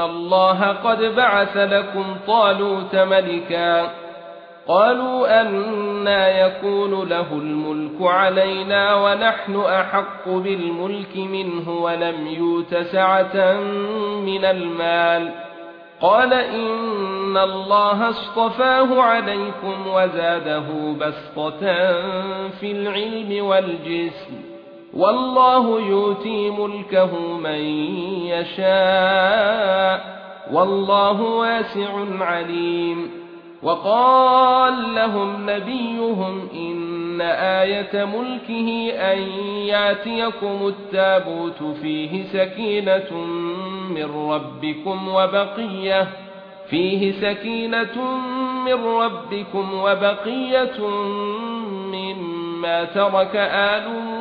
الله قد بعث لكم طالوت ملكا قالوا أنا يكون له الملك علينا ونحن أحق بالملك منه ولم يوت سعة من المال قال إن الله اصطفاه عليكم وزاده بسطة في العلم والجسم والله يؤتي ملكه من يشاء والله واسع عليم وقال لهم نبيهم إن آية ملكه أن يأتيكم التابوت فيه سكينة من ربكم وبقية فيه سكينة من ربكم وبقية مما ترك آل